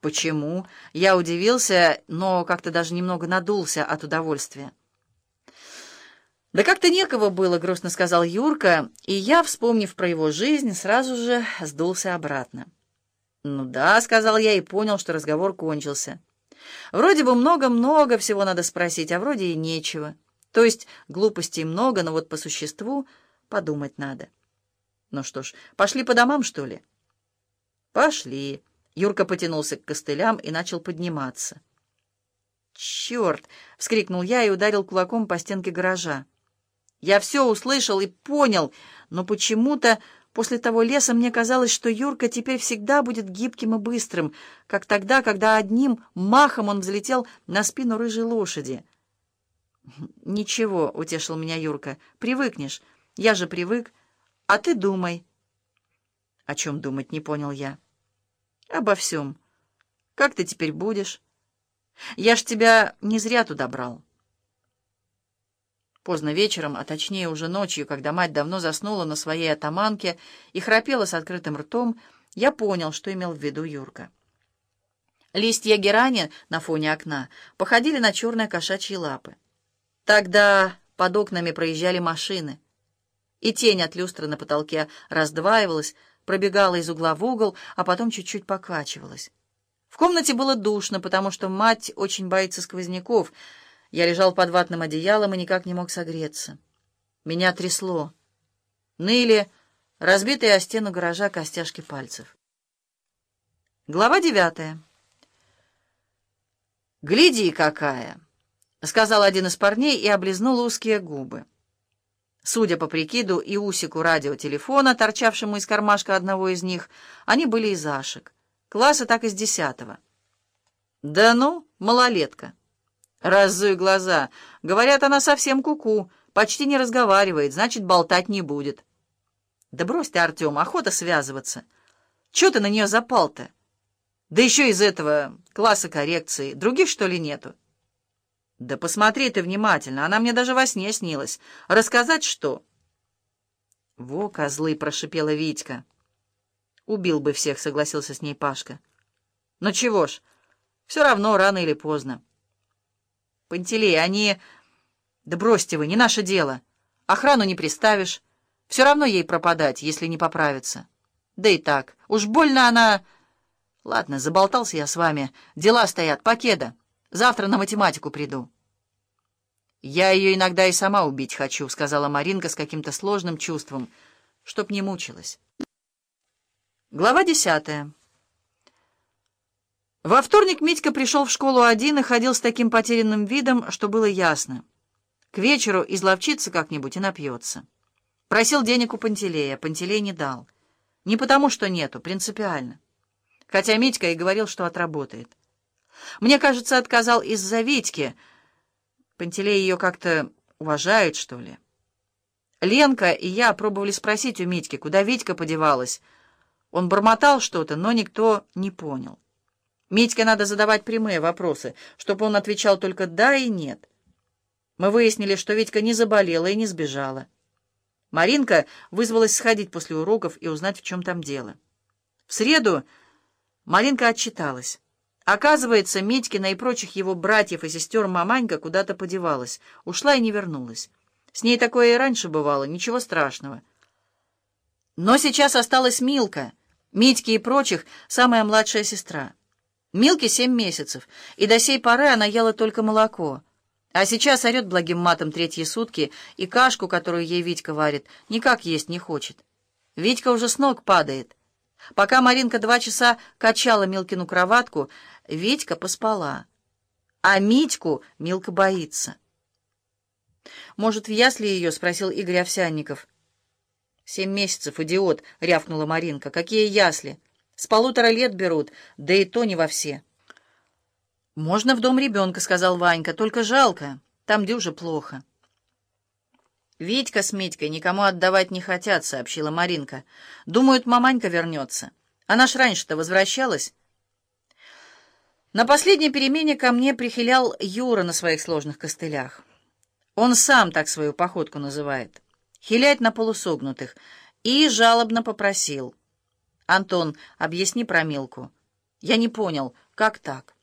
Почему? Я удивился, но как-то даже немного надулся от удовольствия. «Да как-то некого было», — грустно сказал Юрка, и я, вспомнив про его жизнь, сразу же сдулся обратно. «Ну да», — сказал я и понял, что разговор кончился. Вроде бы много-много всего надо спросить, а вроде и нечего. То есть глупостей много, но вот по существу подумать надо. Ну что ж, пошли по домам, что ли? Пошли. Юрка потянулся к костылям и начал подниматься. «Черт!» — вскрикнул я и ударил кулаком по стенке гаража. Я все услышал и понял, но почему-то после того леса мне казалось, что Юрка теперь всегда будет гибким и быстрым, как тогда, когда одним махом он взлетел на спину рыжей лошади. «Ничего», — утешил меня Юрка, — «привыкнешь. Я же привык. А ты думай». «О чем думать?» — не понял я. «Обо всем. Как ты теперь будешь? Я ж тебя не зря туда брал». Поздно вечером, а точнее уже ночью, когда мать давно заснула на своей атаманке и храпела с открытым ртом, я понял, что имел в виду Юрка. Листья герани на фоне окна походили на черные кошачьи лапы. Тогда под окнами проезжали машины, и тень от люстры на потолке раздваивалась, пробегала из угла в угол, а потом чуть-чуть покачивалась. В комнате было душно, потому что мать очень боится сквозняков. Я лежал под ватным одеялом и никак не мог согреться. Меня трясло. Ныли разбитые о стену гаража костяшки пальцев. Глава девятая. «Гляди, какая!» — сказал один из парней и облизнул узкие губы. Судя по прикиду и усику радиотелефона, торчавшему из кармашка одного из них, они были из Ашек. Класса так из десятого. «Да ну, малолетка!» «Разуй глаза. Говорят, она совсем куку, -ку, почти не разговаривает, значит, болтать не будет». «Да брось ты, Артем, охота связываться. Чего ты на нее запал-то? Да еще из этого класса коррекции. Других, что ли, нету?» «Да посмотри ты внимательно, она мне даже во сне снилась. Рассказать что?» «Во, козлы!» — прошипела Витька. «Убил бы всех», — согласился с ней Пашка. «Ну чего ж, все равно рано или поздно». «Пантелей, они...» «Да бросьте вы, не наше дело. Охрану не приставишь. Все равно ей пропадать, если не поправится. Да и так, уж больно она...» «Ладно, заболтался я с вами. Дела стоят, покеда». Завтра на математику приду». «Я ее иногда и сама убить хочу», — сказала Маринка с каким-то сложным чувством, чтоб не мучилась. Глава десятая. Во вторник Митька пришел в школу один и ходил с таким потерянным видом, что было ясно. К вечеру изловчится как-нибудь и напьется. Просил денег у Пантелея, Пантелей не дал. Не потому, что нету, принципиально. Хотя Митька и говорил, что отработает. Мне кажется, отказал из-за Витьки. Пантелей ее как-то уважает, что ли. Ленка и я пробовали спросить у Митьки, куда Витька подевалась. Он бормотал что-то, но никто не понял. Митьке надо задавать прямые вопросы, чтобы он отвечал только «да» и «нет». Мы выяснили, что Витька не заболела и не сбежала. Маринка вызвалась сходить после уроков и узнать, в чем там дело. В среду Маринка отчиталась. Оказывается, Медькина и прочих его братьев и сестер маманька куда-то подевалась, ушла и не вернулась. С ней такое и раньше бывало, ничего страшного. Но сейчас осталась Милка, Митьки и прочих, самая младшая сестра. Милке семь месяцев, и до сей поры она ела только молоко. А сейчас орет благим матом третьи сутки, и кашку, которую ей Витька варит, никак есть не хочет. Витька уже с ног падает. Пока Маринка два часа качала Милкину кроватку, Витька поспала. А Митьку Милка боится. «Может, в ясли ее?» — спросил Игорь Овсянников. «Семь месяцев, идиот!» — рявкнула Маринка. «Какие ясли? С полутора лет берут, да и то не во все». «Можно в дом ребенка», — сказал Ванька. «Только жалко. Там дюже плохо». «Витька с Митькой никому отдавать не хотят», — сообщила Маринка. «Думают, маманька вернется. Она ж раньше-то возвращалась». На последней перемене ко мне прихилял Юра на своих сложных костылях. Он сам так свою походку называет. Хилять на полусогнутых. И жалобно попросил. «Антон, объясни про Милку». «Я не понял, Как так?